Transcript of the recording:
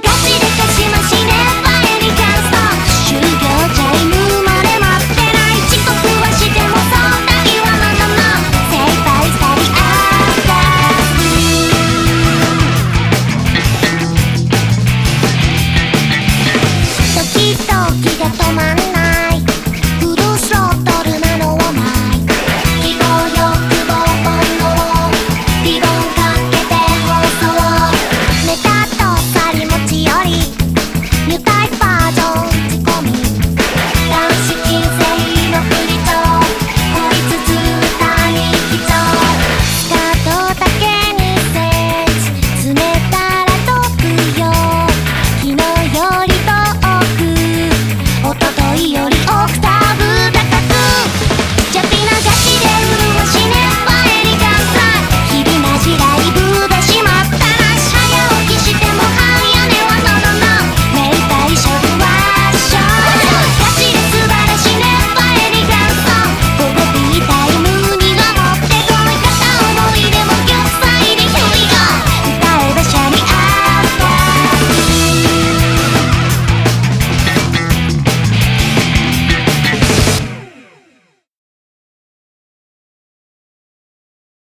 探し